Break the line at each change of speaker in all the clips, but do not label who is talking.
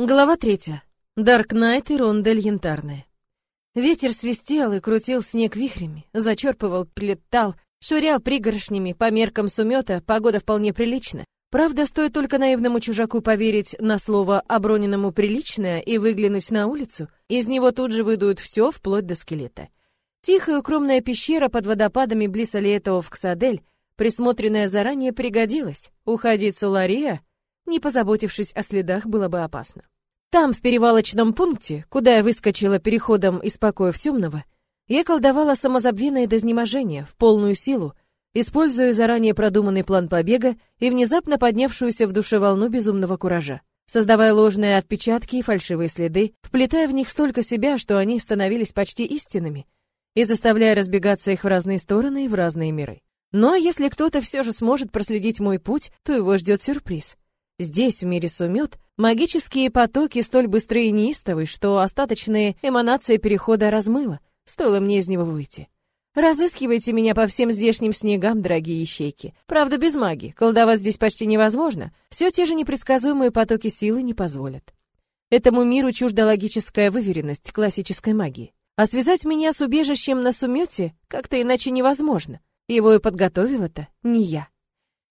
Глава третья. Дарк Найт и Рондель Янтарная. Ветер свистел и крутил снег вихрями, зачерпывал, прилетал, швырял пригоршнями, по меркам сумета погода вполне приличная. Правда, стоит только наивному чужаку поверить на слово оброненному приличное и выглянуть на улицу, из него тут же выдуют все, вплоть до скелета. Тихая укромная пещера под водопадами близ Алиэтова в Ксадель, присмотренная заранее, пригодилась. Уходить с Улария не позаботившись о следах, было бы опасно. Там, в перевалочном пункте, куда я выскочила переходом из покоя в темного, я колдовала самозабвенно до изнеможения, в полную силу, используя заранее продуманный план побега и внезапно поднявшуюся в душе волну безумного куража, создавая ложные отпечатки и фальшивые следы, вплетая в них столько себя, что они становились почти истинными, и заставляя разбегаться их в разные стороны и в разные миры. Ну а если кто-то все же сможет проследить мой путь, то его ждет сюрприз — Здесь, в мире сумет, магические потоки столь быстрые и неистовы, что остаточные эманации перехода размыло, стоило мне из него выйти. Разыскивайте меня по всем здешним снегам, дорогие ищейки. Правда, без магии. Колдовать здесь почти невозможно. Все те же непредсказуемые потоки силы не позволят. Этому миру чужда логическая выверенность классической магии. А связать меня с убежищем на сумете как-то иначе невозможно. Его и подготовила-то не я.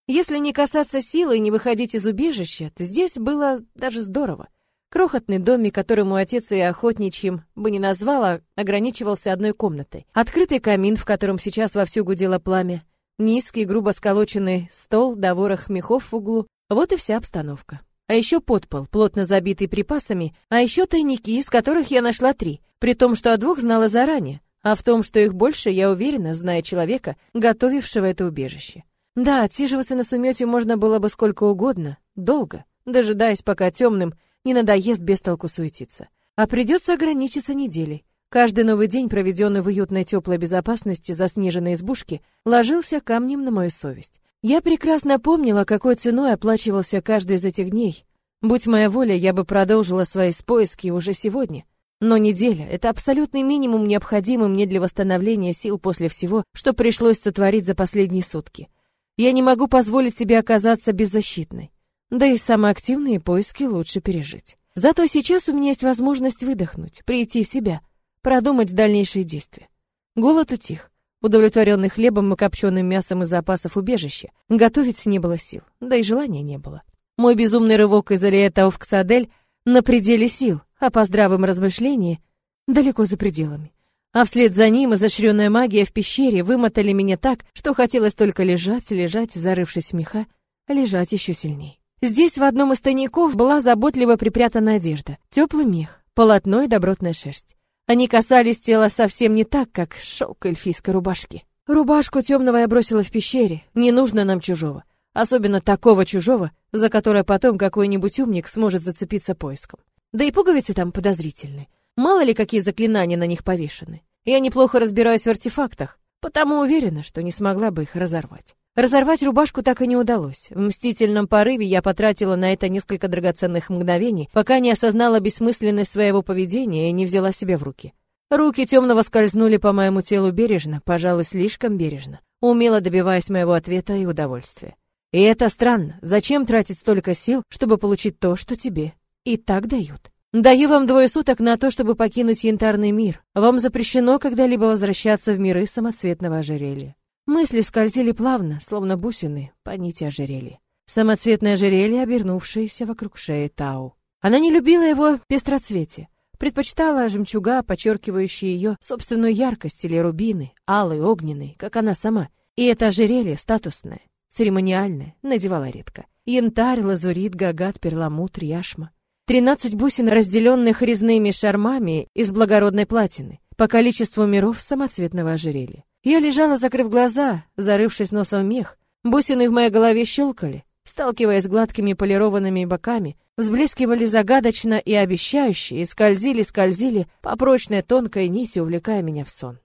Если не касаться силы и не выходить из убежища, то здесь было даже здорово. Крохотный домик, который мой отец и охотничьим бы не назвала, ограничивался одной комнатой. Открытый камин, в котором сейчас вовсю гудело пламя. Низкий, грубо сколоченный стол до ворох мехов в углу. Вот и вся обстановка. А еще подпол, плотно забитый припасами, а еще тайники, из которых я нашла три, при том, что о двух знала заранее, а в том, что их больше, я уверена, зная человека, готовившего это убежище. Да, отсиживаться на сумете можно было бы сколько угодно, долго, дожидаясь, пока темным не надоест без толку суетиться. А придется ограничиться неделей. Каждый новый день, проведенный в уютной теплой безопасности заснеженной избушке, ложился камнем на мою совесть. Я прекрасно помнила, какой ценой оплачивался каждый из этих дней. Будь моя воля, я бы продолжила свои поиски уже сегодня. Но неделя — это абсолютный минимум, необходимый мне для восстановления сил после всего, что пришлось сотворить за последние сутки. Я не могу позволить себе оказаться беззащитной. Да и самые активные поиски лучше пережить. Зато сейчас у меня есть возможность выдохнуть, прийти в себя, продумать дальнейшие действия. Голод утих. Удовлетворенный хлебом и копченым мясом из запасов убежища, готовить не было сил, да и желания не было. Мой безумный рывок из Алиэта в Ксадель на пределе сил, а по здравым размышлениям далеко за пределами. А вслед за ним изощренная магия в пещере вымотали меня так, что хотелось только лежать, лежать, зарывшись в меха, лежать еще сильней. Здесь в одном из тайников была заботливо припрятана одежда, теплый мех, полотно и добротная шерсть. Они касались тела совсем не так, как шелк эльфийской рубашки. Рубашку темного я бросила в пещере, не нужно нам чужого. Особенно такого чужого, за которое потом какой-нибудь умник сможет зацепиться поиском. Да и пуговицы там подозрительны. Мало ли какие заклинания на них повешены. Я неплохо разбираюсь в артефактах, потому уверена, что не смогла бы их разорвать. Разорвать рубашку так и не удалось. В мстительном порыве я потратила на это несколько драгоценных мгновений, пока не осознала бессмысленность своего поведения и не взяла себя в руки. Руки темного скользнули по моему телу бережно, пожалуй, слишком бережно, умело добиваясь моего ответа и удовольствия. И это странно. Зачем тратить столько сил, чтобы получить то, что тебе и так дают? Даю вам двое суток на то, чтобы покинуть янтарный мир. Вам запрещено когда-либо возвращаться в миры самоцветного ожерелья. Мысли скользили плавно, словно бусины, по нити ожерелья. Самоцветное ожерелье, обернувшееся вокруг шеи Тау. Она не любила его пестроцвете, предпочитала жемчуга, подчеркивающие ее собственную яркость или рубины, алый, огненный, как она сама. И это ожерелье статусное, церемониальное, надевала редко. Янтарь, лазурит, гагат, перламутр, яшма. Тринадцать бусин, разделенных резными шармами из благородной платины, по количеству миров самоцветного ожерелья. Я лежала, закрыв глаза, зарывшись носом в мех. Бусины в моей голове щелкали, сталкиваясь с гладкими полированными боками, взблескивали загадочно и обещающе, и скользили-скользили по прочной тонкой нити, увлекая меня в сон.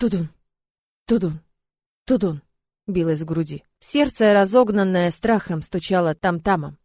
Тудун, тудун, тудун, билось в груди. Сердце, разогнанное страхом, стучало там-тамом.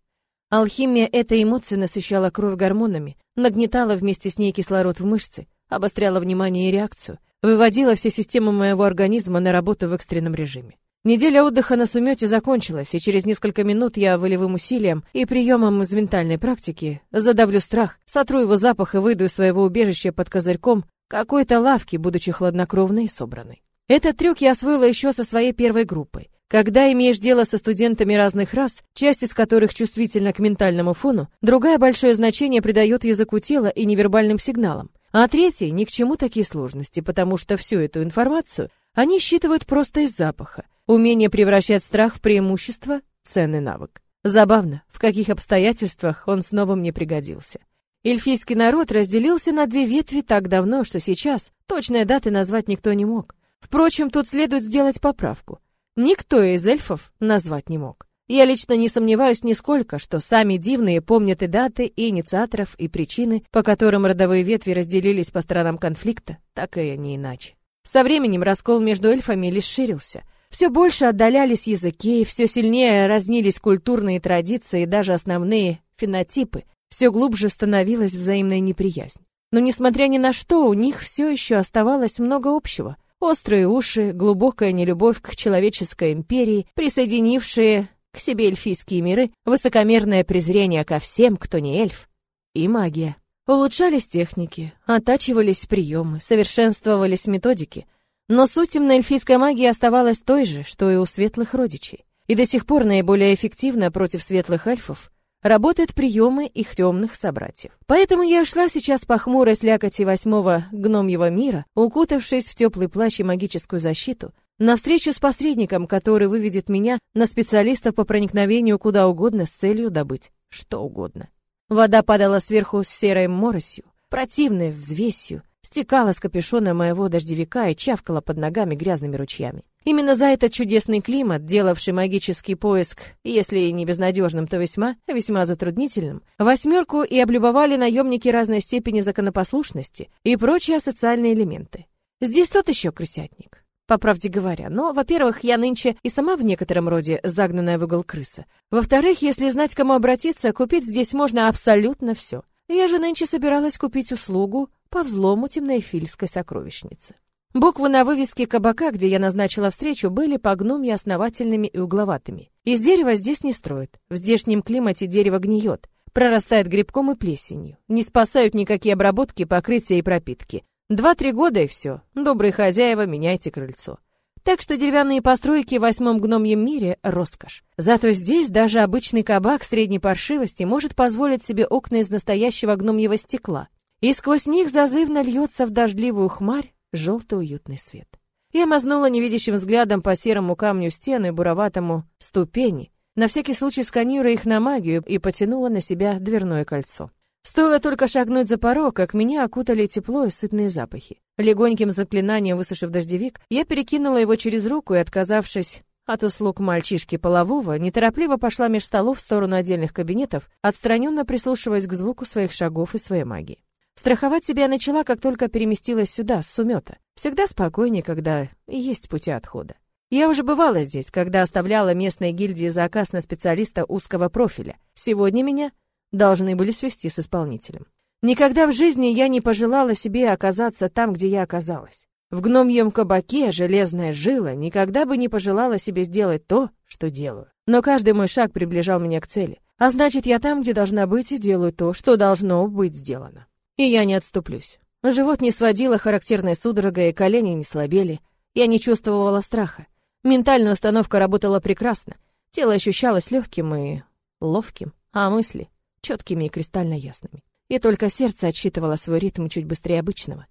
Алхимия этой эмоции насыщала кровь гормонами, нагнетала вместе с ней кислород в мышцы, обостряла внимание и реакцию, выводила все системы моего организма на работу в экстренном режиме. Неделя отдыха на сумете закончилась, и через несколько минут я волевым усилием и приемом из ментальной практики задавлю страх, сотру его запах и выйду из своего убежища под козырьком какой-то лавки, будучи хладнокровной и собранной. Этот трюк я освоила еще со своей первой группой. Когда имеешь дело со студентами разных рас, часть из которых чувствительна к ментальному фону, другая большое значение придает языку тела и невербальным сигналам, а третий ни к чему такие сложности, потому что всю эту информацию они считывают просто из запаха. Умение превращать страх в преимущество — ценный навык. Забавно, в каких обстоятельствах он снова мне пригодился. Эльфийский народ разделился на две ветви так давно, что сейчас точной даты назвать никто не мог. Впрочем, тут следует сделать поправку. Никто из эльфов назвать не мог. Я лично не сомневаюсь нисколько, что сами дивные помнят и даты, и инициаторов, и причины, по которым родовые ветви разделились по сторонам конфликта, так и не иначе. Со временем раскол между эльфами лишь ширился — все больше отдалялись языки, все сильнее разнились культурные традиции и даже основные фенотипы, все глубже становилась взаимная неприязнь. Но несмотря ни на что, у них все еще оставалось много общего. Острые уши, глубокая нелюбовь к человеческой империи, присоединившие к себе эльфийские миры, высокомерное презрение ко всем, кто не эльф, и магия. Улучшались техники, оттачивались приемы, совершенствовались методики — но суть эльфийской магии оставалась той же, что и у светлых родичей. И до сих пор наиболее эффективно против светлых эльфов работают приемы их темных собратьев. Поэтому я шла сейчас по хмурой слякоти восьмого гномьего мира, укутавшись в теплый плащ и магическую защиту, навстречу с посредником, который выведет меня на специалистов по проникновению куда угодно с целью добыть что угодно. Вода падала сверху с серой моросью, противной взвесью, стекала с капюшона моего дождевика и чавкала под ногами грязными ручьями. Именно за этот чудесный климат, делавший магический поиск, если и не безнадежным, то весьма, весьма затруднительным, восьмерку и облюбовали наемники разной степени законопослушности и прочие социальные элементы. Здесь тот еще крысятник. По правде говоря, но, во-первых, я нынче и сама в некотором роде загнанная в угол крыса. Во-вторых, если знать, кому обратиться, купить здесь можно абсолютно все. Я же нынче собиралась купить услугу по взлому темноэфильской сокровищницы. Буквы на вывеске кабака, где я назначила встречу, были по гномье основательными и угловатыми. Из дерева здесь не строят. В здешнем климате дерево гниет, прорастает грибком и плесенью. Не спасают никакие обработки, покрытия и пропитки. Два-три года и все. Добрые хозяева, меняйте крыльцо. Так что деревянные постройки в восьмом гномьем мире — роскошь. Зато здесь даже обычный кабак средней паршивости может позволить себе окна из настоящего гномьего стекла. И сквозь них зазывно льется в дождливую хмарь желтый уютный свет. Я мазнула невидящим взглядом по серому камню стены, буроватому ступени, на всякий случай сканируя их на магию и потянула на себя дверное кольцо. Стоило только шагнуть за порог, как меня окутали тепло и сытные запахи. Легоньким заклинанием высушив дождевик, я перекинула его через руку и, отказавшись от услуг мальчишки полового, неторопливо пошла меж столов в сторону отдельных кабинетов, отстраненно прислушиваясь к звуку своих шагов и своей магии. Страховать себя начала, как только переместилась сюда, с Сумета. Всегда спокойнее, когда есть пути отхода. Я уже бывала здесь, когда оставляла местной гильдии заказ на специалиста узкого профиля. Сегодня меня должны были свести с исполнителем. Никогда в жизни я не пожелала себе оказаться там, где я оказалась. В гномьем кабаке железная жила никогда бы не пожелала себе сделать то, что делаю. Но каждый мой шаг приближал меня к цели. А значит, я там, где должна быть, и делаю то, что должно быть сделано. И я не отступлюсь. Живот не сводило характерной судорогой, и колени не слабели. Я не чувствовала страха. Ментальная установка работала прекрасно. Тело ощущалось легким и ловким, а мысли — четкими и кристально ясными. И только сердце отсчитывало свой ритм чуть быстрее обычного.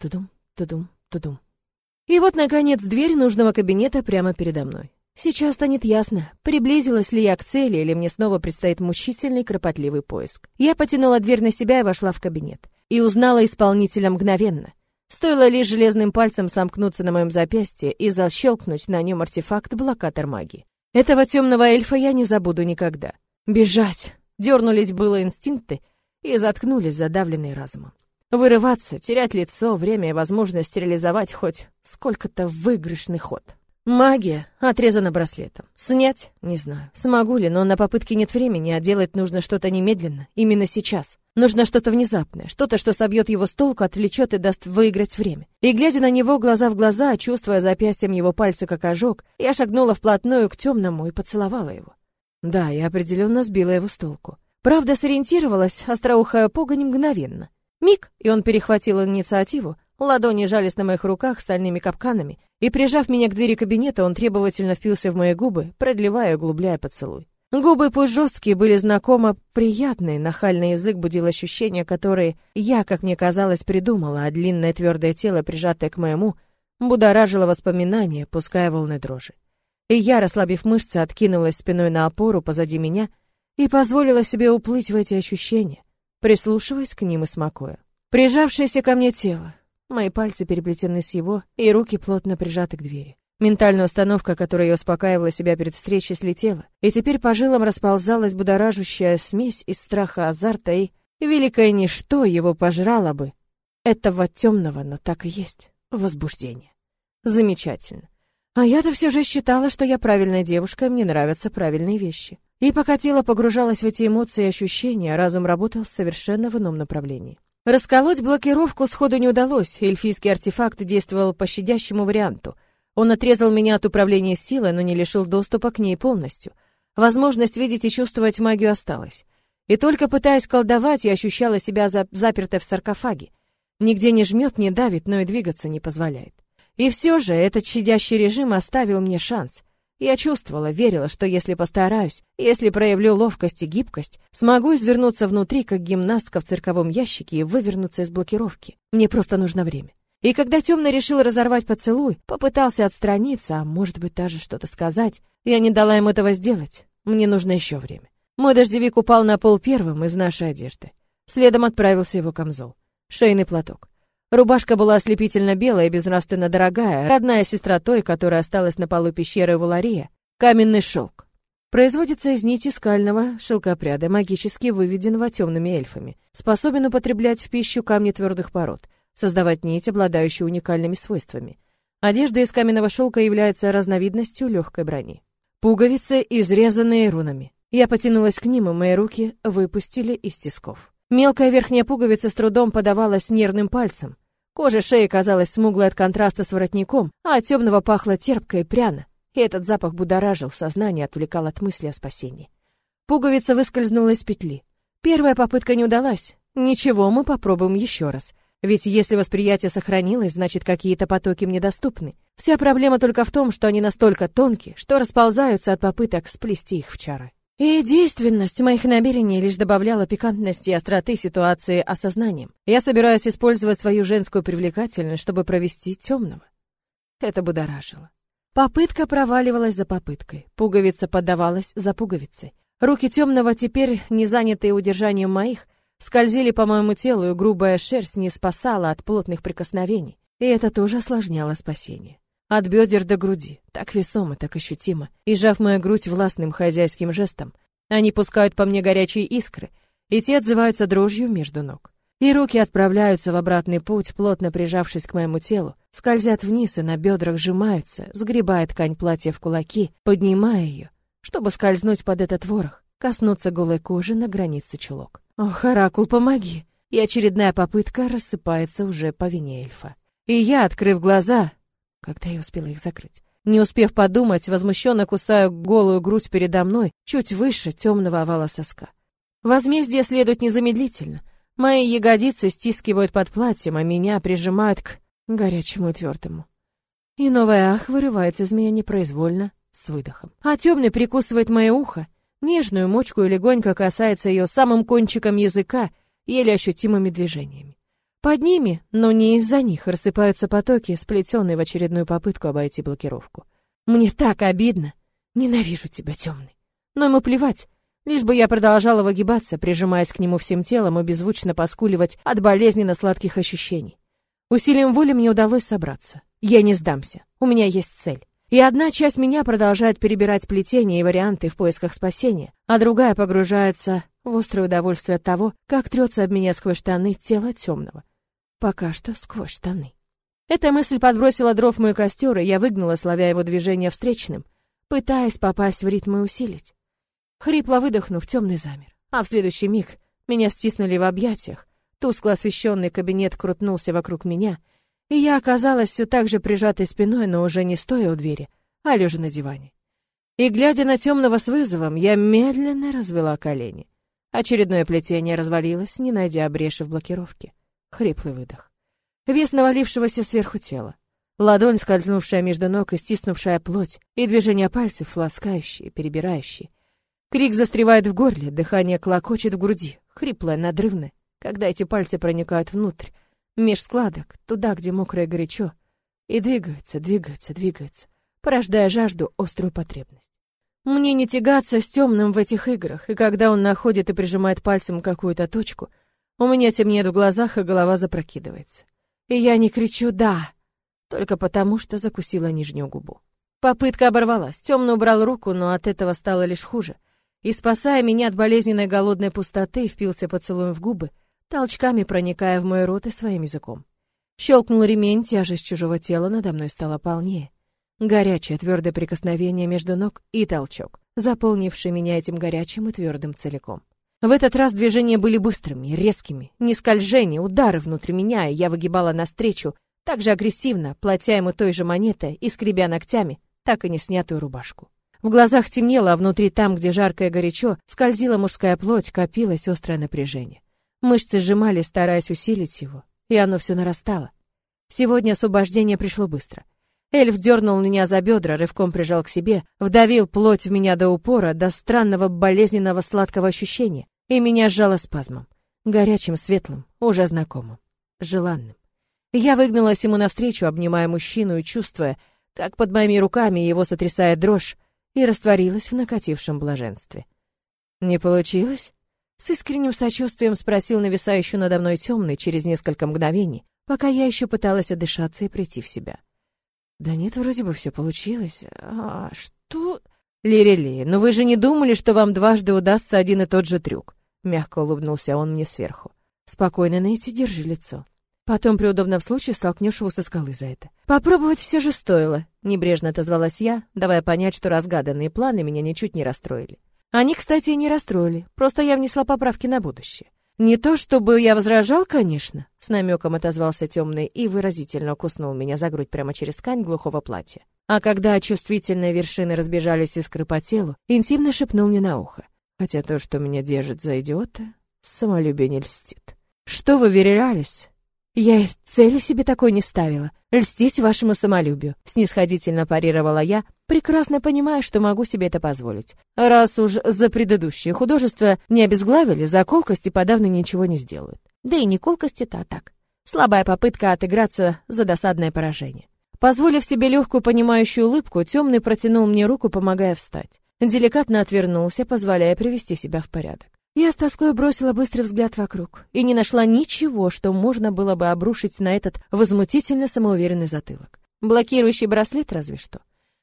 Тудум, тудум, тудум. И вот, наконец, дверь нужного кабинета прямо передо мной. Сейчас станет ясно, приблизилась ли я к цели или мне снова предстоит мучительный кропотливый поиск. Я потянула дверь на себя и вошла в кабинет. И узнала исполнителя мгновенно. Стоило лишь железным пальцем сомкнуться на моем запястье и защелкнуть на нем артефакт-блокатор магии. Этого темного эльфа я не забуду никогда. Бежать! Дернулись было инстинкты, и заткнулись задавленные разумом. Вырываться, терять лицо, время и возможность реализовать хоть сколько-то выигрышный ход. Магия отрезана браслетом. Снять? Не знаю. Смогу ли, но на попытке нет времени, а делать нужно что-то немедленно, именно сейчас. Нужно что-то внезапное, что-то, что собьет его с толку, отвлечет и даст выиграть время. И глядя на него глаза в глаза, чувствуя запястьем его пальцы как ожог, я шагнула вплотную к темному и поцеловала его. Да, я определенно сбила его с толку. Правда, сориентировалась остроухая погонь мгновенно. Миг, и он перехватил инициативу, ладони жались на моих руках стальными капканами, и, прижав меня к двери кабинета, он требовательно впился в мои губы, продлевая и углубляя поцелуй. Губы, пусть жесткие, были знакомо приятные, нахальный язык будил ощущения, которые я, как мне казалось, придумала, а длинное твердое тело, прижатое к моему, будоражило воспоминания, пуская волны дрожи. И я, расслабив мышцы, откинулась спиной на опору позади меня и позволила себе уплыть в эти ощущения, прислушиваясь к ним и смакуя. Прижавшееся ко мне тело, Мои пальцы переплетены с его, и руки плотно прижаты к двери. Ментальная установка, которой я успокаивала себя перед встречей, слетела, и теперь по жилам расползалась будоражущая смесь из страха, азарта и... Великое ничто его пожрало бы. Этого темного, но так и есть. Возбуждение. Замечательно. А я-то все же считала, что я правильная девушка, и мне нравятся правильные вещи. И пока тело погружалось в эти эмоции и ощущения, разум работал совершенно в ином направлении. Расколоть блокировку сходу не удалось, эльфийский артефакт действовал по щадящему варианту. Он отрезал меня от управления силой, но не лишил доступа к ней полностью. Возможность видеть и чувствовать магию осталась. И только пытаясь колдовать, я ощущала себя запертой в саркофаге. Нигде не жмет, не давит, но и двигаться не позволяет. И все же этот щадящий режим оставил мне шанс. Я чувствовала, верила, что если постараюсь, если проявлю ловкость и гибкость, смогу извернуться внутри, как гимнастка в цирковом ящике, и вывернуться из блокировки. Мне просто нужно время. И когда темный решил разорвать поцелуй, попытался отстраниться, а может быть даже что-то сказать, я не дала ему этого сделать. Мне нужно еще время. Мой дождевик упал на пол первым из нашей одежды. Следом отправился его камзол. Шейный платок. Рубашка была ослепительно белая и безнравственно дорогая, родная сестра той, которая осталась на полу пещеры Валария. Каменный шелк. Производится из нити скального шелкопряда, магически выведенного темными эльфами. Способен употреблять в пищу камни твердых пород, создавать нить, обладающую уникальными свойствами. Одежда из каменного шелка является разновидностью легкой брони. Пуговицы, изрезанные рунами. Я потянулась к ним, и мои руки выпустили из тисков. Мелкая верхняя пуговица с трудом подавалась нервным пальцем. Кожа шеи казалась смуглой от контраста с воротником, а от темного пахло терпко и пряно. И этот запах будоражил сознание, отвлекал от мысли о спасении. Пуговица выскользнула из петли. Первая попытка не удалась. Ничего, мы попробуем еще раз. Ведь если восприятие сохранилось, значит, какие-то потоки мне доступны. Вся проблема только в том, что они настолько тонкие, что расползаются от попыток сплести их в чары. И действенность моих намерений лишь добавляла пикантности и остроты ситуации осознанием. Я собираюсь использовать свою женскую привлекательность, чтобы провести темного. Это будоражило. Попытка проваливалась за попыткой. Пуговица поддавалась за пуговицей. Руки темного, теперь не занятые удержанием моих, скользили по моему телу, и грубая шерсть не спасала от плотных прикосновений. И это тоже осложняло спасение. От бедер до груди, так весомо, так ощутимо, и сжав мою грудь властным хозяйским жестом, они пускают по мне горячие искры, и те отзываются дрожью между ног. И руки отправляются в обратный путь, плотно прижавшись к моему телу, скользят вниз и на бедрах сжимаются, сгребая ткань платья в кулаки, поднимая ее, чтобы скользнуть под этот ворох, коснуться голой кожи на границе чулок. Ох, Оракул, помоги! И очередная попытка рассыпается уже по вине эльфа. И я, открыв глаза, когда я успела их закрыть. Не успев подумать, возмущенно кусаю голую грудь передо мной, чуть выше темного овала соска. Возмездие следует незамедлительно. Мои ягодицы стискивают под платьем, а меня прижимают к горячему и твердому. И новая ах вырывается из меня непроизвольно, с выдохом. А темный прикусывает мое ухо, нежную мочку и легонько касается ее самым кончиком языка, еле ощутимыми движениями. Под ними, но не из-за них, рассыпаются потоки, сплетенные в очередную попытку обойти блокировку. Мне так обидно. Ненавижу тебя, темный. Но ему плевать. Лишь бы я продолжала выгибаться, прижимаясь к нему всем телом и беззвучно поскуливать от болезненно сладких ощущений. Усилием воли мне удалось собраться. Я не сдамся. У меня есть цель. И одна часть меня продолжает перебирать плетения и варианты в поисках спасения, а другая погружается в острое удовольствие от того, как трется об меня сквозь штаны тело темного. Пока что сквозь штаны. Эта мысль подбросила дров в мой костер, и я выгнала, славя его движение встречным, пытаясь попасть в ритм и усилить. Хрипло выдохнув, темный замер. А в следующий миг меня стиснули в объятиях, тускло освещенный кабинет крутнулся вокруг меня, и я оказалась все так же прижатой спиной, но уже не стоя у двери, а лежа на диване. И, глядя на темного с вызовом, я медленно развела колени. Очередное плетение развалилось, не найдя бреши в блокировке. Хриплый выдох. Вес навалившегося сверху тела. Ладонь, скользнувшая между ног и стиснувшая плоть, и движения пальцев, ласкающие, перебирающие. Крик застревает в горле, дыхание клокочет в груди, хриплое, надрывное, когда эти пальцы проникают внутрь, меж складок, туда, где мокро и горячо, и двигаются, двигаются, двигаются, порождая жажду, острую потребность. Мне не тягаться с темным в этих играх, и когда он находит и прижимает пальцем какую-то точку, у меня темнеет в глазах, и голова запрокидывается. И я не кричу «да», только потому, что закусила нижнюю губу. Попытка оборвалась, темно убрал руку, но от этого стало лишь хуже и, спасая меня от болезненной голодной пустоты, впился поцелуем в губы, толчками проникая в мой рот и своим языком. Щелкнул ремень, тяжесть чужого тела надо мной стала полнее. Горячее твердое прикосновение между ног и толчок, заполнивший меня этим горячим и твердым целиком. В этот раз движения были быстрыми, резкими, не скольжения, удары внутри меня, и я выгибала навстречу, так же агрессивно, платя ему той же монетой и скребя ногтями, так и не снятую рубашку. В глазах темнело, а внутри там, где жарко и горячо, скользила мужская плоть, копилось острое напряжение. Мышцы сжимали, стараясь усилить его, и оно все нарастало. Сегодня освобождение пришло быстро. Эльф дернул меня за бедра, рывком прижал к себе, вдавил плоть в меня до упора, до странного болезненного сладкого ощущения, и меня сжало спазмом. Горячим, светлым, уже знакомым, желанным. Я выгнулась ему навстречу, обнимая мужчину и чувствуя, как под моими руками его сотрясает дрожь, и растворилась в накатившем блаженстве. «Не получилось?» С искренним сочувствием спросил нависающий надо мной темный через несколько мгновений, пока я еще пыталась отдышаться и прийти в себя. «Да нет, вроде бы все получилось. А что...» «Лирели, но вы же не думали, что вам дважды удастся один и тот же трюк?» Мягко улыбнулся он мне сверху. «Спокойно, Нейти, держи лицо. Потом при удобном случае столкнешь его со скалы за это. Попробовать все же стоило, небрежно отозвалась я, давая понять, что разгаданные планы меня ничуть не расстроили. Они, кстати, и не расстроили, просто я внесла поправки на будущее. Не то чтобы я возражал, конечно, с намеком отозвался темный и выразительно куснул меня за грудь прямо через ткань глухого платья. А когда чувствительные вершины разбежались искры по телу, интимно шепнул мне на ухо. Хотя то, что меня держит за идиота, самолюбие не льстит. Что вы верялись? Я и цели себе такой не ставила. Льстить вашему самолюбию, снисходительно парировала я, прекрасно понимая, что могу себе это позволить. Раз уж за предыдущее художество не обезглавили, за колкости подавно ничего не сделают. Да и не колкости-то, а так. Слабая попытка отыграться за досадное поражение. Позволив себе легкую понимающую улыбку, темный протянул мне руку, помогая встать. Деликатно отвернулся, позволяя привести себя в порядок. Я с тоской бросила быстрый взгляд вокруг и не нашла ничего, что можно было бы обрушить на этот возмутительно самоуверенный затылок. Блокирующий браслет разве что.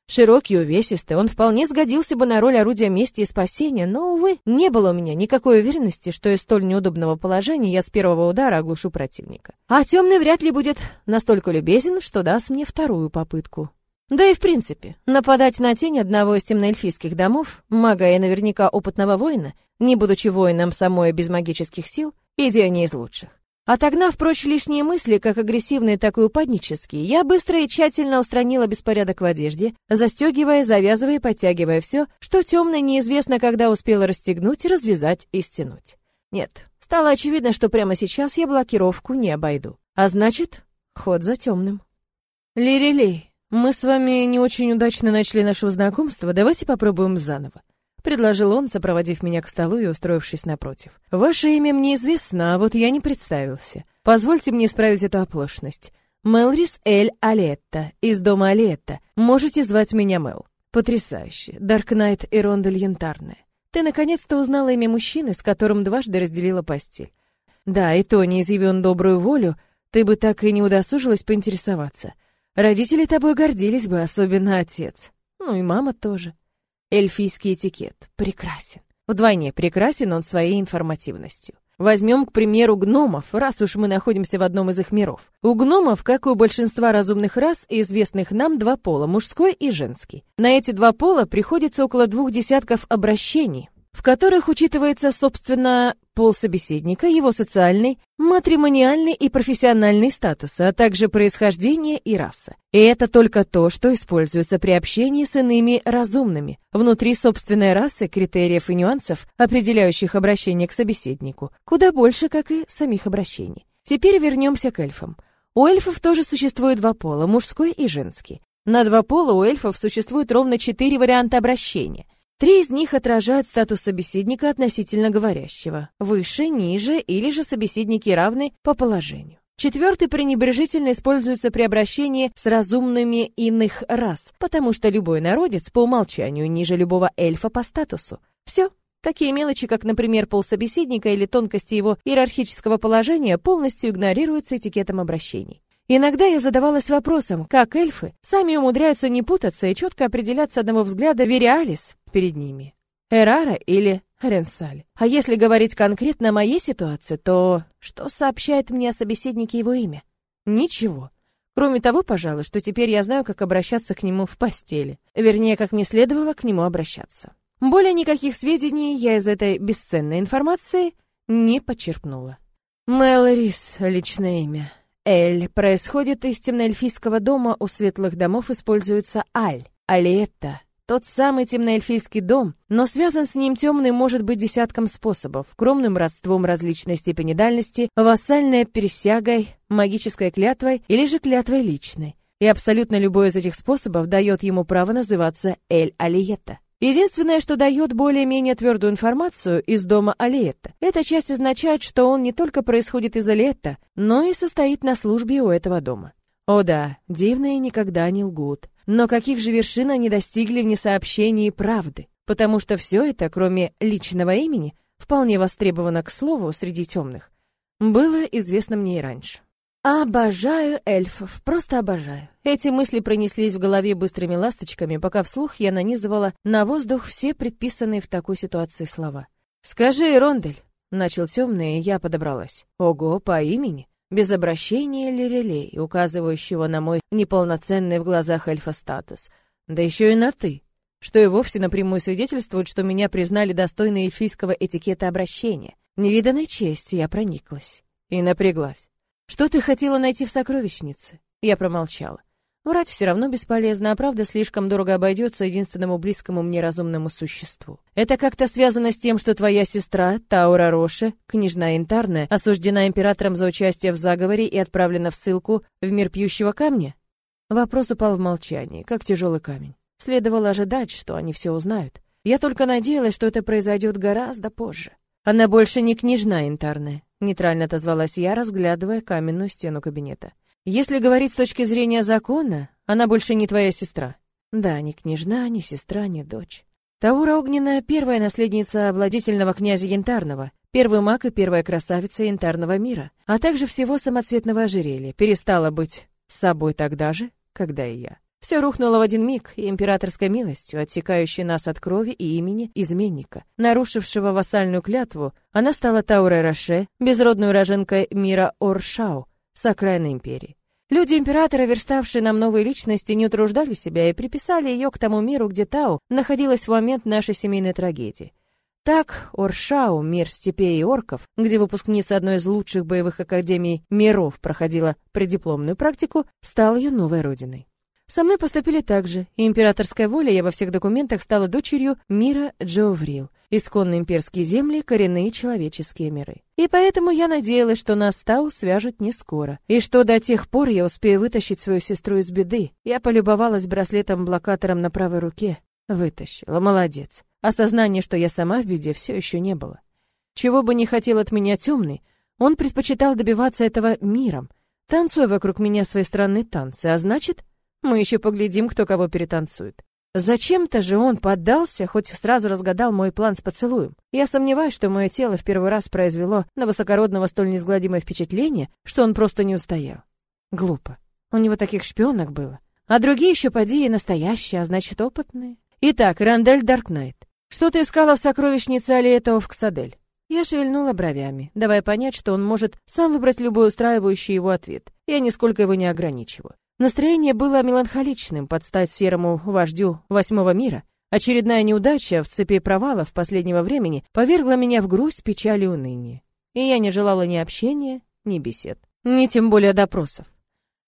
Широкий, увесистый, он вполне сгодился бы на роль орудия мести и спасения, но, увы, не было у меня никакой уверенности, что из столь неудобного положения я с первого удара оглушу противника. А темный вряд ли будет настолько любезен, что даст мне вторую попытку. Да и в принципе, нападать на тень одного из темноэльфийских домов, мага и наверняка опытного воина, не будучи воином самой без магических сил, идея не из лучших. Отогнав прочь лишние мысли, как агрессивные, так и упаднические, я быстро и тщательно устранила беспорядок в одежде, застегивая, завязывая и подтягивая все, что темное неизвестно когда успела расстегнуть, развязать и стянуть. Нет, стало очевидно, что прямо сейчас я блокировку не обойду. А значит, ход за темным. Лирили, мы с вами не очень удачно начали нашего знакомства, давайте попробуем заново предложил он, сопроводив меня к столу и устроившись напротив. Ваше имя мне известно, а вот я не представился. Позвольте мне исправить эту оплошность. Мелрис Эль Алетта, из дома Алетта. Можете звать меня Мел. Потрясающе. Даркнайт и Рондель Янтарная. Ты наконец-то узнала имя мужчины, с которым дважды разделила постель. Да, и то, не изъявен добрую волю, ты бы так и не удосужилась поинтересоваться. Родители тобой гордились бы, особенно отец. Ну и мама тоже. Эльфийский этикет прекрасен. Вдвойне прекрасен он своей информативностью. Возьмем, к примеру, гномов, раз уж мы находимся в одном из их миров. У гномов, как и у большинства разумных рас, известных нам два пола, мужской и женский. На эти два пола приходится около двух десятков обращений, в которых учитывается, собственно, пол собеседника, его социальный, матримониальный и профессиональный статус, а также происхождение и раса. И это только то, что используется при общении с иными разумными. Внутри собственной расы критериев и нюансов, определяющих обращение к собеседнику, куда больше, как и самих обращений. Теперь вернемся к эльфам. У эльфов тоже существует два пола, мужской и женский. На два пола у эльфов существует ровно четыре варианта обращения. Три из них отражают статус собеседника относительно говорящего, выше, ниже или же собеседники равны по положению. Четвертый пренебрежительно используется при обращении с разумными иных рас, потому что любой народец по умолчанию ниже любого эльфа по статусу. Все. Такие мелочи, как, например, пол собеседника или тонкости его иерархического положения, полностью игнорируются этикетом обращений. Иногда я задавалась вопросом, как эльфы сами умудряются не путаться и четко определять с одного взгляда Вериалис перед ними. Эрара или Ренсаль. А если говорить конкретно о моей ситуации, то что сообщает мне о собеседнике его имя? Ничего. Кроме того, пожалуй, что теперь я знаю, как обращаться к нему в постели. Вернее, как мне следовало к нему обращаться. Более никаких сведений я из этой бесценной информации не почерпнула. Мэлорис — личное имя. Эль происходит из темноэльфийского дома, у светлых домов используется Аль, Алиетта, тот самый темноэльфийский дом, но связан с ним темный может быть десятком способов, кромным родством различной степени дальности, вассальной пересягой, магической клятвой или же клятвой личной. И абсолютно любой из этих способов дает ему право называться Эль-Алиетта. Единственное, что дает более-менее твердую информацию из дома Алиетта, эта часть означает, что он не только происходит из Алиетта, но и состоит на службе у этого дома. О да, дивные никогда не лгут. Но каких же вершин они достигли в несообщении правды? Потому что все это, кроме личного имени, вполне востребовано к слову среди темных, было известно мне и раньше. Обожаю эльфов, просто обожаю. Эти мысли пронеслись в голове быстрыми ласточками, пока вслух я нанизывала на воздух все предписанные в такой ситуации слова. «Скажи, Рондель», — начал темный, и я подобралась. «Ого, по имени?» Без обращения лирелей, указывающего на мой неполноценный в глазах эльфа статус. Да еще и на «ты», что и вовсе напрямую свидетельствует, что меня признали достойной эльфийского этикета обращения. Невиданной чести я прониклась и напряглась. Что ты хотела найти в сокровищнице? Я промолчала. Врать все равно бесполезно, а правда слишком дорого обойдется единственному близкому мне разумному существу. Это как-то связано с тем, что твоя сестра, Таура Роше, княжна Интарная, осуждена императором за участие в заговоре и отправлена в ссылку в мир пьющего камня? Вопрос упал в молчании, как тяжелый камень. Следовало ожидать, что они все узнают. Я только надеялась, что это произойдет гораздо позже. Она больше не княжна Интарная, Нейтрально отозвалась я, разглядывая каменную стену кабинета. Если говорить с точки зрения закона, она больше не твоя сестра. Да, ни княжна, ни сестра, ни дочь. Таура Огненная — первая наследница владетельного князя Янтарного, первый маг и первая красавица Янтарного мира, а также всего самоцветного ожерелья, перестала быть собой тогда же, когда и я. Все рухнуло в один миг, и императорской милостью, отсекающей нас от крови и имени изменника, нарушившего вассальную клятву, она стала Таурой Роше, безродной уроженкой мира Оршау, с окраины империи. Люди императора, верставшие нам новые личности, не утруждали себя и приписали ее к тому миру, где Тау находилась в момент нашей семейной трагедии. Так, Оршау, мир степей и орков, где выпускница одной из лучших боевых академий миров проходила преддипломную практику, стал ее новой родиной. Со мной поступили так же, и императорская воля я во всех документах стала дочерью мира Джоуврил, исконные имперские земли, коренные человеческие миры. И поэтому я надеялась, что нас Тау свяжут не скоро, и что до тех пор я успею вытащить свою сестру из беды. Я полюбовалась браслетом-блокатором на правой руке. Вытащила, молодец. Осознание, что я сама в беде, все еще не было. Чего бы не хотел от меня темный, он предпочитал добиваться этого миром, танцуя вокруг меня свои странные танцы, а значит, мы еще поглядим, кто кого перетанцует. Зачем-то же он поддался, хоть сразу разгадал мой план с поцелуем. Я сомневаюсь, что мое тело в первый раз произвело на высокородного столь неизгладимое впечатление, что он просто не устоял. Глупо. У него таких шпионок было. А другие еще поди и настоящие, а значит опытные. Итак, Рандель Даркнайт. Что ты искала в сокровищнице Алиэта Овксадель? Я шевельнула бровями, давая понять, что он может сам выбрать любой устраивающий его ответ. Я нисколько его не ограничиваю. Настроение было меланхоличным под стать серому вождю восьмого мира. Очередная неудача в цепи провалов последнего времени повергла меня в грусть, печаль и уныние. И я не желала ни общения, ни бесед, ни тем более допросов.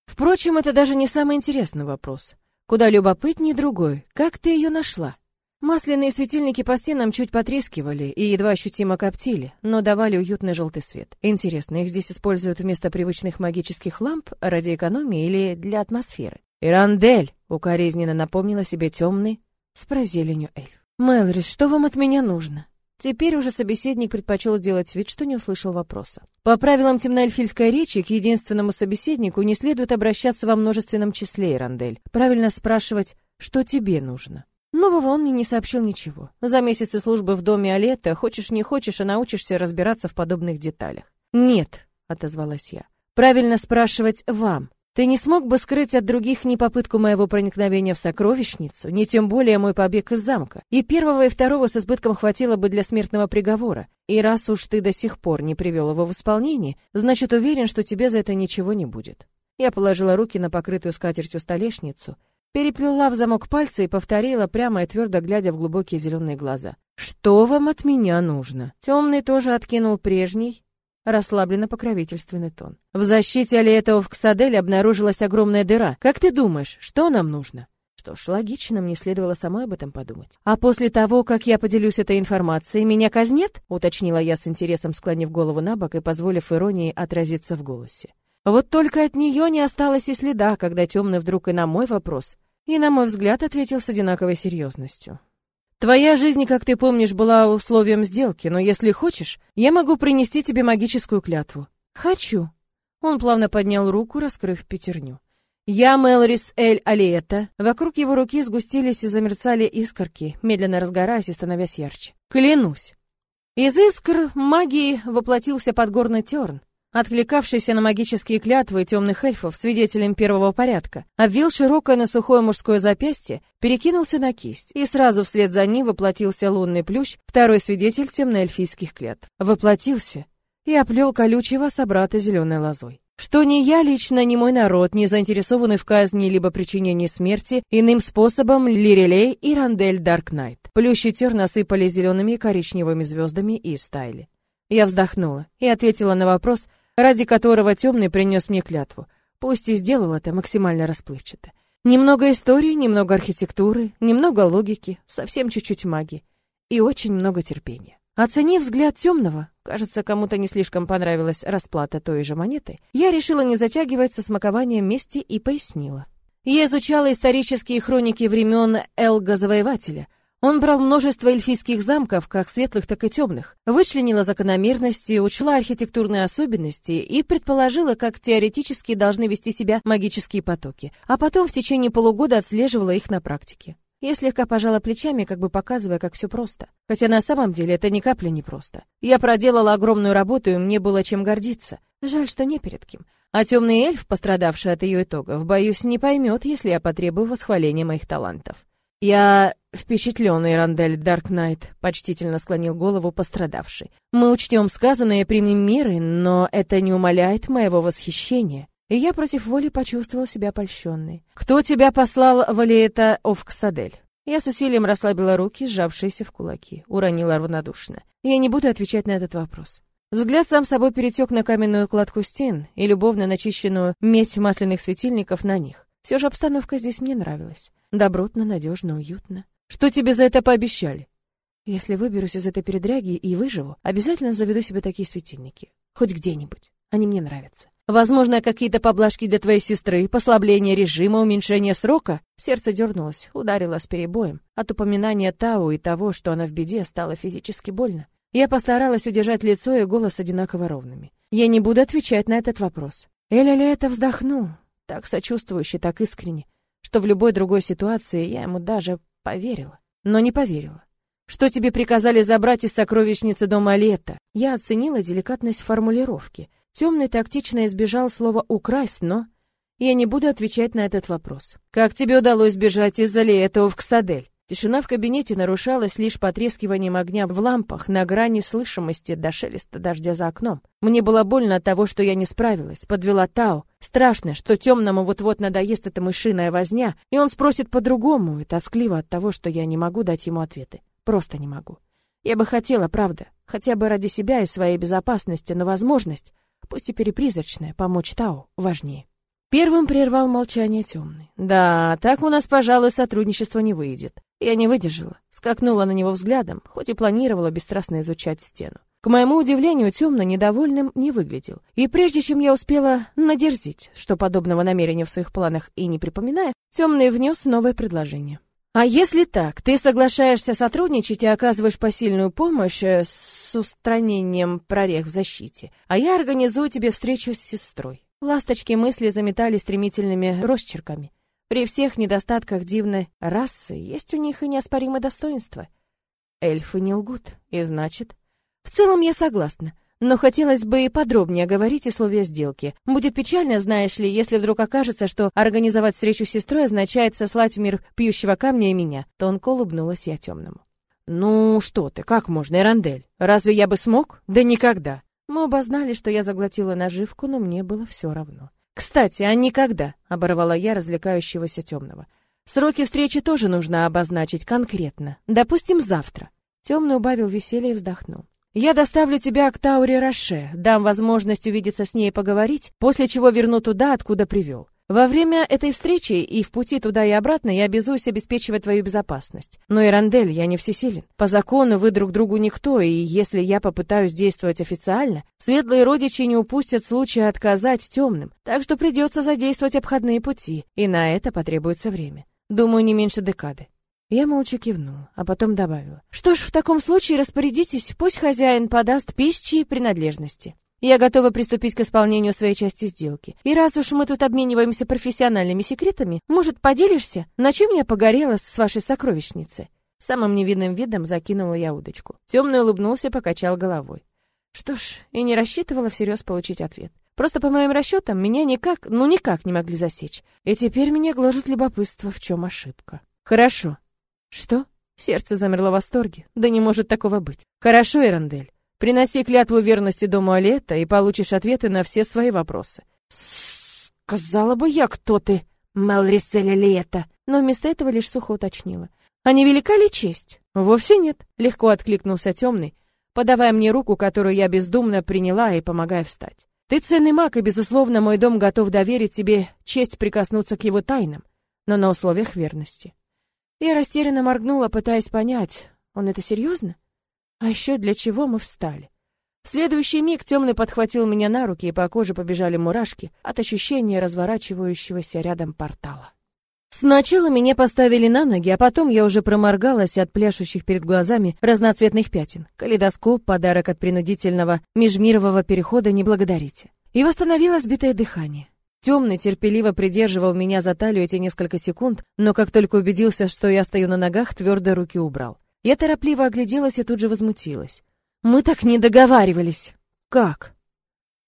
Впрочем, это даже не самый интересный вопрос. Куда любопытнее другой. Как ты ее нашла? Масляные светильники по стенам чуть потрескивали и едва ощутимо коптили, но давали уютный желтый свет. Интересно, их здесь используют вместо привычных магических ламп ради экономии или для атмосферы? «Ирандель!» — укоризненно напомнила себе темный с прозеленью эльф. «Мэлрис, что вам от меня нужно?» Теперь уже собеседник предпочел сделать вид, что не услышал вопроса. По правилам темноэльфийской речи к единственному собеседнику не следует обращаться во множественном числе, Ирандель. Правильно спрашивать, что тебе нужно. Нового он мне не сообщил ничего. За месяцы службы в доме Алета, хочешь не хочешь, а научишься разбираться в подобных деталях. «Нет», — отозвалась я. «Правильно спрашивать вам. Ты не смог бы скрыть от других ни попытку моего проникновения в сокровищницу, ни тем более мой побег из замка. И первого, и второго с избытком хватило бы для смертного приговора. И раз уж ты до сих пор не привел его в исполнение, значит, уверен, что тебе за это ничего не будет». Я положила руки на покрытую скатертью столешницу переплела в замок пальцы и повторила прямо и твердо глядя в глубокие зеленые глаза. «Что вам от меня нужно?» Темный тоже откинул прежний, расслабленно покровительственный тон. «В защите Алиэтова в Ксаделе обнаружилась огромная дыра. Как ты думаешь, что нам нужно?» Что ж, логично, мне следовало самой об этом подумать. «А после того, как я поделюсь этой информацией, меня казнят?» — уточнила я с интересом, склонив голову на бок и позволив иронии отразиться в голосе. Вот только от нее не осталось и следа, когда темный вдруг и на мой вопрос и, на мой взгляд, ответил с одинаковой серьезностью. Твоя жизнь, как ты помнишь, была условием сделки, но если хочешь, я могу принести тебе магическую клятву. Хочу. Он плавно поднял руку, раскрыв пятерню. Я Мелрис Эль Алиета. Вокруг его руки сгустились и замерцали искорки, медленно разгораясь и становясь ярче. Клянусь. Из искр магии воплотился подгорный терн, откликавшийся на магические клятвы темных эльфов свидетелем первого порядка, обвил широкое на сухое мужское запястье, перекинулся на кисть, и сразу вслед за ним воплотился лунный плющ, второй свидетель темноэльфийских клятв. Воплотился и оплел колючего собрата зеленой лозой. Что ни я лично, ни мой народ не заинтересованы в казни либо причинении смерти иным способом Лирелей и Рандель Даркнайт. Плющ и тер насыпали зелеными и коричневыми звездами и стайли. Я вздохнула и ответила на вопрос, ради которого темный принес мне клятву. Пусть и сделал это максимально расплывчато. Немного истории, немного архитектуры, немного логики, совсем чуть-чуть магии и очень много терпения. Оценив взгляд темного, кажется, кому-то не слишком понравилась расплата той же монеты, я решила не затягивать со смакованием мести и пояснила. Я изучала исторические хроники времен Элга-завоевателя, он брал множество эльфийских замков, как светлых, так и темных, вычленила закономерности, учла архитектурные особенности и предположила, как теоретически должны вести себя магические потоки, а потом в течение полугода отслеживала их на практике. Я слегка пожала плечами, как бы показывая, как все просто. Хотя на самом деле это ни капли не просто. Я проделала огромную работу, и мне было чем гордиться. Жаль, что не перед кем. А темный эльф, пострадавший от ее итогов, боюсь, не поймет, если я потребую восхваления моих талантов. Я впечатленный, Рандель Даркнайт, почтительно склонил голову пострадавший. Мы учтем сказанное и примем меры, но это не умаляет моего восхищения. И я против воли почувствовал себя польщенной. Кто тебя послал в Алиэта Овксадель? Я с усилием расслабила руки, сжавшиеся в кулаки, уронила равнодушно. Я не буду отвечать на этот вопрос. Взгляд сам собой перетек на каменную кладку стен и любовно начищенную медь масляных светильников на них. Все же обстановка здесь мне нравилась. Добротно, надежно, уютно. Что тебе за это пообещали? Если выберусь из этой передряги и выживу, обязательно заведу себе такие светильники. Хоть где-нибудь. Они мне нравятся. Возможно, какие-то поблажки для твоей сестры, послабление режима, уменьшение срока? Сердце дернулось, ударило с перебоем. От упоминания Тау и того, что она в беде, стало физически больно. Я постаралась удержать лицо и голос одинаково ровными. Я не буду отвечать на этот вопрос. Эля ли это вздохнул, так сочувствующе, так искренне, что в любой другой ситуации я ему даже поверила, но не поверила. Что тебе приказали забрать из сокровищницы дома Лета? Я оценила деликатность формулировки. Темный тактично избежал слова «украсть», но... Я не буду отвечать на этот вопрос. Как тебе удалось бежать из-за Летова в Ксадель? Тишина в кабинете нарушалась лишь потрескиванием огня в лампах на грани слышимости до шелеста дождя за окном. Мне было больно от того, что я не справилась, подвела Тао. Страшно, что темному вот-вот надоест эта мышиная возня, и он спросит по-другому, и тоскливо от того, что я не могу дать ему ответы. Просто не могу. Я бы хотела, правда, хотя бы ради себя и своей безопасности, но возможность, пусть и перепризрачная, помочь Тао важнее. Первым прервал молчание темный. Да, так у нас, пожалуй, сотрудничество не выйдет. Я не выдержала, скакнула на него взглядом, хоть и планировала бесстрастно изучать стену. К моему удивлению, темно недовольным не выглядел. И прежде чем я успела надерзить, что подобного намерения в своих планах и не припоминая, темный внес новое предложение. А если так, ты соглашаешься сотрудничать и оказываешь посильную помощь э, с устранением прорех в защите, а я организую тебе встречу с сестрой. Ласточки мысли заметали стремительными росчерками. При всех недостатках дивной расы есть у них и неоспоримое достоинство. Эльфы не лгут, и значит... В целом я согласна, но хотелось бы и подробнее говорить условия сделки. Будет печально, знаешь ли, если вдруг окажется, что организовать встречу с сестрой означает сослать в мир пьющего камня и меня. Тонко улыбнулась я темному. «Ну что ты, как можно, Эрандель? Разве я бы смог? Да никогда!» Мы оба знали, что я заглотила наживку, но мне было все равно. «Кстати, а никогда!» — оборвала я развлекающегося темного. «Сроки встречи тоже нужно обозначить конкретно. Допустим, завтра». Темный убавил веселье и вздохнул. «Я доставлю тебя к Тауре Роше, дам возможность увидеться с ней и поговорить, после чего верну туда, откуда привел. Во время этой встречи и в пути туда и обратно я обязуюсь обеспечивать твою безопасность. Но, Ирандель, я не всесилен. По закону вы друг другу никто, и если я попытаюсь действовать официально, светлые родичи не упустят случая отказать темным, так что придется задействовать обходные пути, и на это потребуется время. Думаю, не меньше декады. Я молча кивнула, а потом добавила. Что ж, в таком случае распорядитесь, пусть хозяин подаст пищи и принадлежности. Я готова приступить к исполнению своей части сделки. И раз уж мы тут обмениваемся профессиональными секретами, может, поделишься, на чем я погорела с вашей сокровищницей?» Самым невинным видом закинула я удочку. Темный улыбнулся, покачал головой. Что ж, и не рассчитывала всерьез получить ответ. Просто по моим расчетам меня никак, ну никак не могли засечь. И теперь меня гложет любопытство, в чем ошибка. Хорошо. Что? Сердце замерло в восторге. Да не может такого быть. Хорошо, Эрандель. Приноси клятву верности дому Алета и получишь ответы на все свои вопросы. Сказала бы я, кто ты, Мелриселя Лета, но вместо этого лишь сухо уточнила. А не велика ли честь? Вовсе нет, легко откликнулся темный, подавая мне руку, которую я бездумно приняла и помогая встать. Ты ценный маг, и, безусловно, мой дом готов доверить тебе честь прикоснуться к его тайнам, но на условиях верности. Я растерянно моргнула, пытаясь понять, он это серьезно? А еще для чего мы встали? В следующий миг темный подхватил меня на руки, и по коже побежали мурашки от ощущения разворачивающегося рядом портала. Сначала меня поставили на ноги, а потом я уже проморгалась от пляшущих перед глазами разноцветных пятен. Калейдоскоп, подарок от принудительного межмирового перехода «Не благодарите». И восстановила сбитое дыхание. Темный терпеливо придерживал меня за талию эти несколько секунд, но как только убедился, что я стою на ногах, твердо руки убрал. Я торопливо огляделась и тут же возмутилась. «Мы так не договаривались!» «Как?»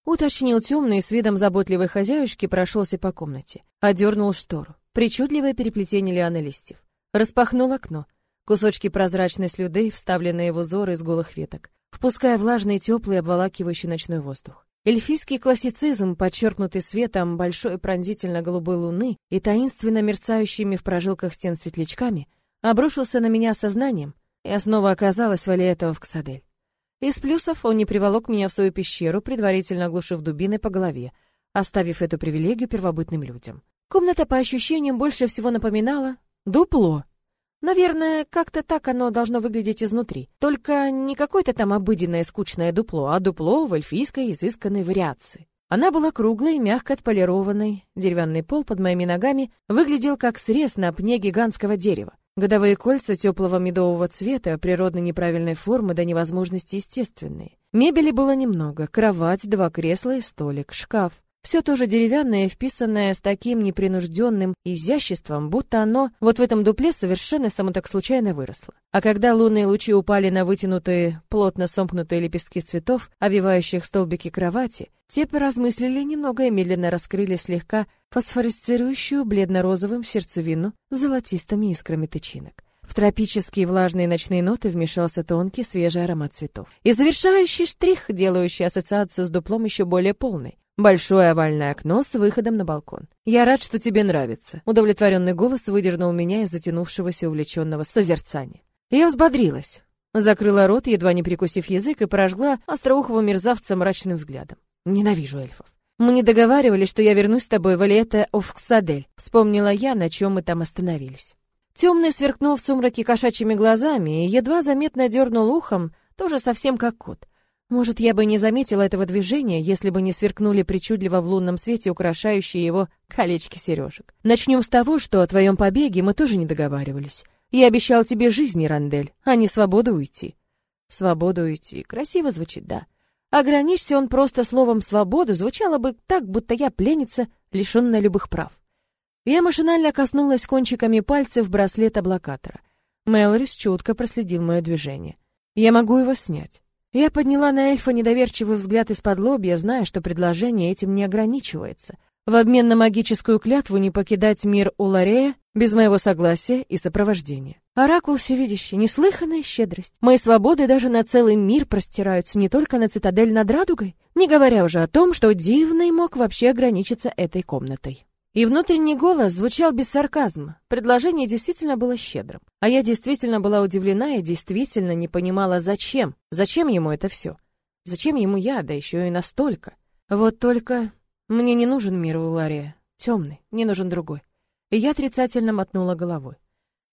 Уточнил темный с видом заботливой хозяюшки прошелся по комнате. Одернул штору. Причудливое переплетение лианы листьев. Распахнул окно. Кусочки прозрачной слюды, вставленные в узоры из голых веток, впуская влажный, теплый, обволакивающий ночной воздух. Эльфийский классицизм, подчеркнутый светом большой пронзительно-голубой луны и таинственно мерцающими в прожилках стен светлячками, обрушился на меня сознанием, я снова оказалась в Алиэтово в Ксадель. Из плюсов он не приволок меня в свою пещеру, предварительно оглушив дубиной по голове, оставив эту привилегию первобытным людям. Комната, по ощущениям, больше всего напоминала дупло. Наверное, как-то так оно должно выглядеть изнутри. Только не какое-то там обыденное скучное дупло, а дупло в эльфийской изысканной вариации. Она была круглой, мягко отполированной. Деревянный пол под моими ногами выглядел как срез на пне гигантского дерева. Годовые кольца теплого медового цвета, природно неправильной формы до невозможности естественные. Мебели было немного: кровать, два кресла и столик, шкаф. Все тоже деревянное, вписанное с таким непринужденным изяществом, будто оно вот в этом дупле совершенно само так случайно выросло. А когда лунные лучи упали на вытянутые, плотно сомкнутые лепестки цветов, овивающих столбики кровати, те поразмыслили немного и медленно раскрыли слегка фосфорисцирующую бледно-розовым сердцевину с золотистыми искрами тычинок. В тропические влажные ночные ноты вмешался тонкий свежий аромат цветов. И завершающий штрих, делающий ассоциацию с дуплом еще более полной. Большое овальное окно с выходом на балкон. «Я рад, что тебе нравится», — удовлетворенный голос выдернул меня из затянувшегося увлеченного созерцания. Я взбодрилась. Закрыла рот, едва не прикусив язык, и прожгла остроухого мерзавца мрачным взглядом. Ненавижу эльфов. Мы не договаривались, что я вернусь с тобой в Алиэта Офксадель. Вспомнила я, на чем мы там остановились. Темный сверкнул в сумраке кошачьими глазами и едва заметно дернул ухом, тоже совсем как кот. Может, я бы не заметила этого движения, если бы не сверкнули причудливо в лунном свете украшающие его колечки сережек. Начнем с того, что о твоем побеге мы тоже не договаривались. Я обещал тебе жизнь, Рандель, а не свободу уйти. Свободу уйти. Красиво звучит, да. Ограничься он просто словом «свободу», звучало бы так, будто я пленница, лишенная любых прав. Я машинально коснулась кончиками пальцев браслета блокатора. Мэлорис чутко проследил мое движение. Я могу его снять. Я подняла на эльфа недоверчивый взгляд из-под лобья, зная, что предложение этим не ограничивается. В обмен на магическую клятву не покидать мир у Ларея без моего согласия и сопровождения. Оракул всевидящий, неслыханная щедрость. Мои свободы даже на целый мир простираются, не только на цитадель над радугой, не говоря уже о том, что дивный мог вообще ограничиться этой комнатой. И внутренний голос звучал без сарказма. Предложение действительно было щедрым. А я действительно была удивлена и действительно не понимала, зачем. Зачем ему это все? Зачем ему я, да еще и настолько? Вот только мне не нужен мир Лария. Темный, мне нужен другой. И я отрицательно мотнула головой.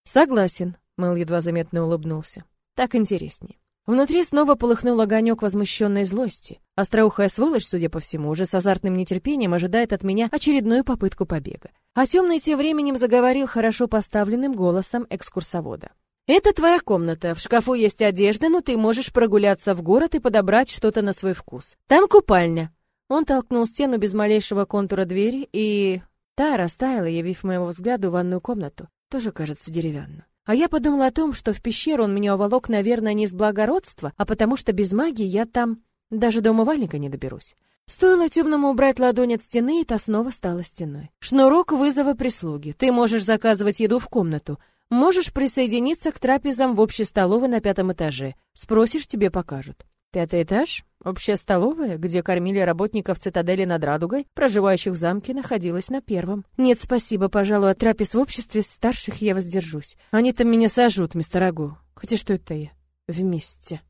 Согласен, Мэл едва заметно улыбнулся. Так интереснее. Внутри снова полыхнул огонек возмущенной злости. Остроухая сволочь, судя по всему, уже с азартным нетерпением ожидает от меня очередную попытку побега. А темный тем временем заговорил хорошо поставленным голосом экскурсовода. «Это твоя комната. В шкафу есть одежда, но ты можешь прогуляться в город и подобрать что-то на свой вкус. Там купальня». Он толкнул стену без малейшего контура двери, и... Та растаяла, явив моему взгляду ванную комнату. Тоже кажется деревянную. А я подумала о том, что в пещеру он меня уволок, наверное, не из благородства, а потому что без магии я там даже до умывальника не доберусь. Стоило темному убрать ладонь от стены, и та снова стала стеной. Шнурок вызова прислуги. Ты можешь заказывать еду в комнату. Можешь присоединиться к трапезам в общей столовой на пятом этаже. Спросишь, тебе покажут. Пятый этаж, общая столовая, где кормили работников цитадели над Радугой, проживающих в замке, находилась на первом. Нет, спасибо, пожалуй, от трапез в обществе старших я воздержусь. Они там меня сожрут, мистер Рагу. Хотя что это я? Вместе.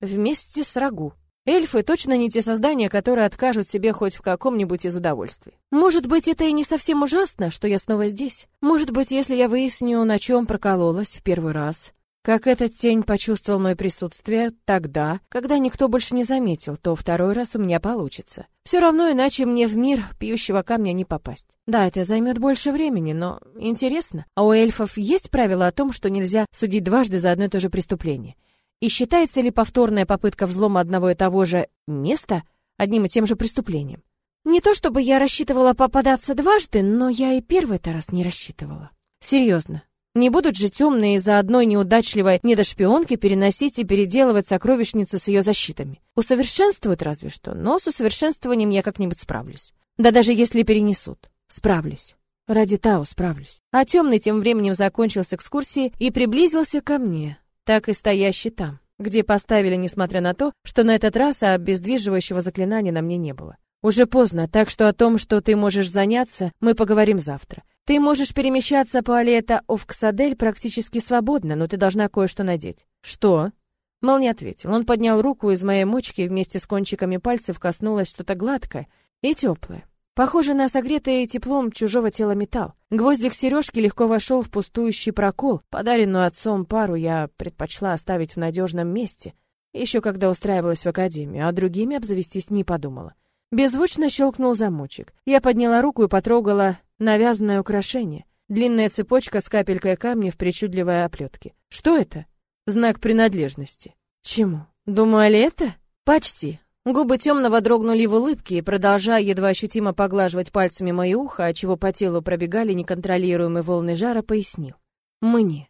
Вместе с Рагу. Эльфы точно не те создания, которые откажут себе хоть в каком-нибудь из удовольствий. Может быть, это и не совсем ужасно, что я снова здесь. Может быть, если я выясню, на чем прокололась в первый раз, как этот тень почувствовал мое присутствие тогда, когда никто больше не заметил, то второй раз у меня получится. Все равно иначе мне в мир пьющего камня не попасть. Да, это займет больше времени, но интересно. А у эльфов есть правило о том, что нельзя судить дважды за одно и то же преступление? И считается ли повторная попытка взлома одного и того же места одним и тем же преступлением? Не то чтобы я рассчитывала попадаться дважды, но я и первый-то раз не рассчитывала. Серьезно, не будут же темные из-за одной неудачливой недошпионки переносить и переделывать сокровищницу с ее защитами. Усовершенствуют разве что, но с усовершенствованием я как-нибудь справлюсь. Да даже если перенесут, справлюсь. Ради Тао справлюсь. А темный тем временем закончил с экскурсией и приблизился ко мне, так и стоящий там, где поставили, несмотря на то, что на этот раз обездвиживающего заклинания на мне не было. Уже поздно, так что о том, что ты можешь заняться, мы поговорим завтра. Ты можешь перемещаться по Алета Овксадель практически свободно, но ты должна кое-что надеть. Что? Мэл не ответил. Он поднял руку из моей мочки и вместе с кончиками пальцев коснулось что-то гладкое и теплое. Похоже на согретый теплом чужого тела металл. Гвоздик сережки легко вошел в пустующий прокол. Подаренную отцом пару я предпочла оставить в надежном месте, еще когда устраивалась в академию, а другими обзавестись не подумала. Беззвучно щелкнул замочек. Я подняла руку и потрогала навязанное украшение. Длинная цепочка с капелькой камня в причудливой оплетке. Что это? Знак принадлежности. Чему? Думали это? Почти. Губы темного дрогнули в улыбке, и, продолжая едва ощутимо поглаживать пальцами мои ухо, отчего по телу пробегали неконтролируемые волны жара, пояснил. Мне.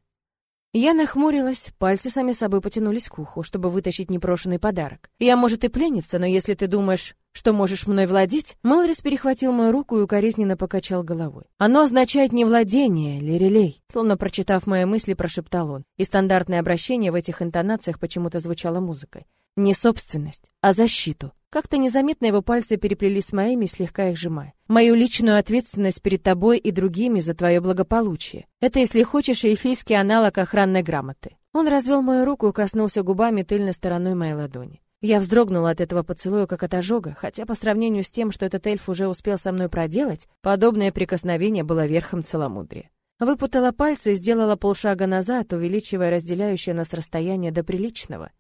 Я нахмурилась, пальцы сами собой потянулись к уху, чтобы вытащить непрошенный подарок. Я, может, и пленница, но если ты думаешь, что можешь мной владеть, Мэлрис перехватил мою руку и укоризненно покачал головой. Оно означает не владение, Лирелей, словно прочитав мои мысли, прошептал он. И стандартное обращение в этих интонациях почему-то звучало музыкой. Не собственность, а защиту. Как-то незаметно его пальцы переплелись с моими, слегка их сжимая. Мою личную ответственность перед тобой и другими за твое благополучие. Это, если хочешь, эльфийский аналог охранной грамоты. Он развел мою руку и коснулся губами тыльной стороной моей ладони. Я вздрогнула от этого поцелуя как от ожога, хотя по сравнению с тем, что этот эльф уже успел со мной проделать, подобное прикосновение было верхом целомудрия. Выпутала пальцы и сделала полшага назад, увеличивая разделяющее нас расстояние до приличного.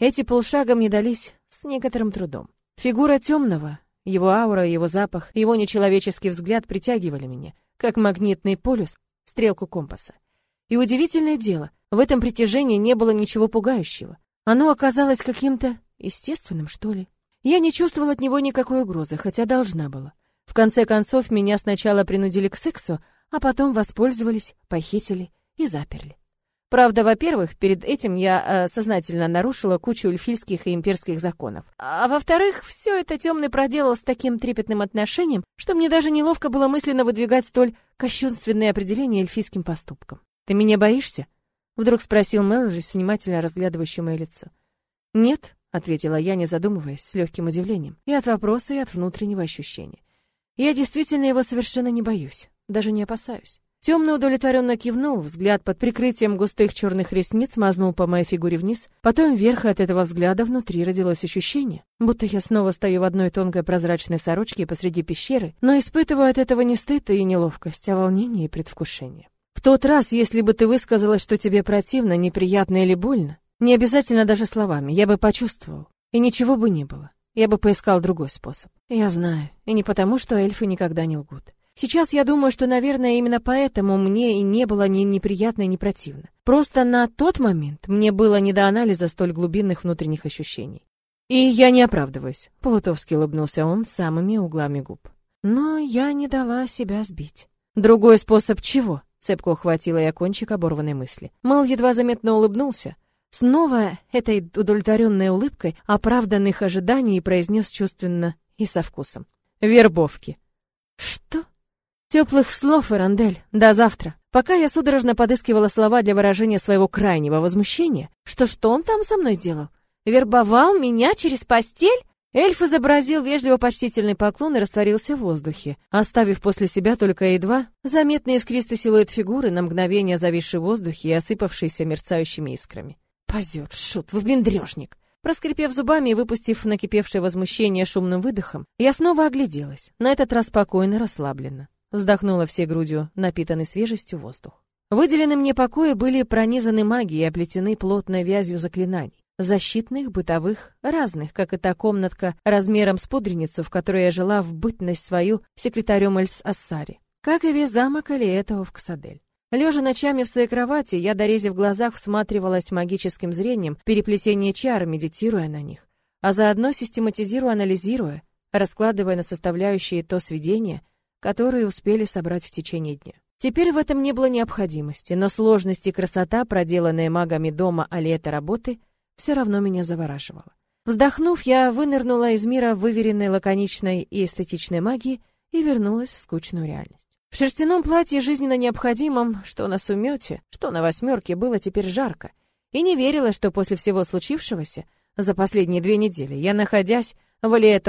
Эти полшага мне дались с некоторым трудом. Фигура темного, его аура, его запах, его нечеловеческий взгляд притягивали меня, как магнитный полюс, стрелку компаса. И удивительное дело, в этом притяжении не было ничего пугающего. Оно оказалось каким-то естественным, что ли. Я не чувствовала от него никакой угрозы, хотя должна была. В конце концов, меня сначала принудили к сексу, а потом воспользовались, похитили и заперли. Правда, во-первых, перед этим я э, сознательно нарушила кучу эльфийских и имперских законов. А во-вторых, все это темный проделал с таким трепетным отношением, что мне даже неловко было мысленно выдвигать столь кощунственные определения эльфийским поступкам. «Ты меня боишься?» — вдруг спросил Мэлори, внимательно разглядывающий мое лицо. «Нет», — ответила я, не задумываясь, с легким удивлением, и от вопроса, и от внутреннего ощущения. «Я действительно его совершенно не боюсь, даже не опасаюсь. Темно удовлетворенно кивнул, взгляд под прикрытием густых черных ресниц мазнул по моей фигуре вниз, потом вверх, и от этого взгляда внутри родилось ощущение, будто я снова стою в одной тонкой прозрачной сорочке посреди пещеры, но испытываю от этого не стыд и неловкость, а волнение и предвкушение. В тот раз, если бы ты высказала, что тебе противно, неприятно или больно, не обязательно даже словами, я бы почувствовал, и ничего бы не было. Я бы поискал другой способ. Я знаю, и не потому, что эльфы никогда не лгут. Сейчас я думаю, что, наверное, именно поэтому мне и не было ни неприятно, ни противно. Просто на тот момент мне было не до анализа столь глубинных внутренних ощущений. И я не оправдываюсь, Плутовский улыбнулся он самыми углами губ. Но я не дала себя сбить. Другой способ чего? Цепко ухватила я кончик оборванной мысли. Мэл едва заметно улыбнулся, снова этой удовлетворенной улыбкой оправданных ожиданий произнес чувственно и со вкусом. Вербовки. Что? Теплых слов, Эрандель. До завтра. Пока я судорожно подыскивала слова для выражения своего крайнего возмущения, что что он там со мной делал? Вербовал меня через постель? Эльф изобразил вежливо-почтительный поклон и растворился в воздухе, оставив после себя только едва заметный искристый силуэт фигуры, на мгновение зависший в воздухе и осыпавшийся мерцающими искрами. Позер, шут, вбендрежник. Проскрипев зубами и выпустив накипевшее возмущение шумным выдохом, я снова огляделась, на этот раз спокойно, расслабленно. Вздохнула всей грудью, напитанный свежестью воздух. Выделенные мне покои были пронизаны магией и оплетены плотной вязью заклинаний. Защитных, бытовых, разных, как и та комнатка размером с пудреницу, в которой я жила в бытность свою секретарем Эльс-Ассари. Как и весь замок или этого в Ксадель. Лежа ночами в своей кровати, я, дорезив в глазах, всматривалась магическим зрением переплетение чар, медитируя на них, а заодно систематизируя, анализируя, раскладывая на составляющие то сведения — которые успели собрать в течение дня. Теперь в этом не было необходимости, но сложность и красота, проделанные магами дома, а лето работы, все равно меня завораживала. Вздохнув, я вынырнула из мира выверенной, лаконичной и эстетичной магии и вернулась в скучную реальность. В шерстяном платье, жизненно необходимом, что на сумете, что на восьмерке, было теперь жарко, и не верила, что после всего случившегося за последние две недели я, находясь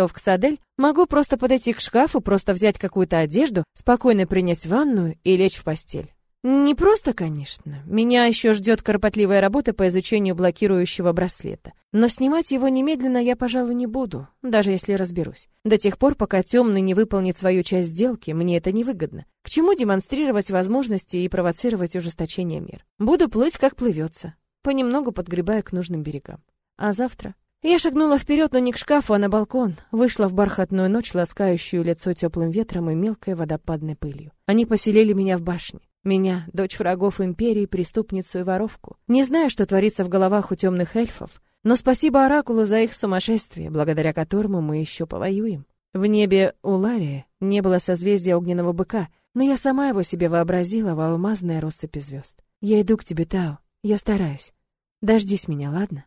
в Ксадель, могу просто подойти к шкафу, просто взять какую-то одежду, спокойно принять ванную и лечь в постель. Не просто, конечно. Меня еще ждет кропотливая работа по изучению блокирующего браслета. Но снимать его немедленно я, пожалуй, не буду, даже если разберусь. До тех пор, пока темный не выполнит свою часть сделки, мне это невыгодно. К чему демонстрировать возможности и провоцировать ужесточение мер? Буду плыть, как плывется, понемногу подгребая к нужным берегам. А завтра? Я шагнула вперед, но не к шкафу, а на балкон. Вышла в бархатную ночь, ласкающую лицо теплым ветром и мелкой водопадной пылью. Они поселили меня в башне. Меня, дочь врагов империи, преступницу и воровку. Не знаю, что творится в головах у темных эльфов, но спасибо Оракулу за их сумасшествие, благодаря которому мы еще повоюем. В небе у Лария не было созвездия огненного быка, но я сама его себе вообразила в алмазной россыпи звезд. Я иду к тебе, Тао, Я стараюсь. Дождись меня, ладно?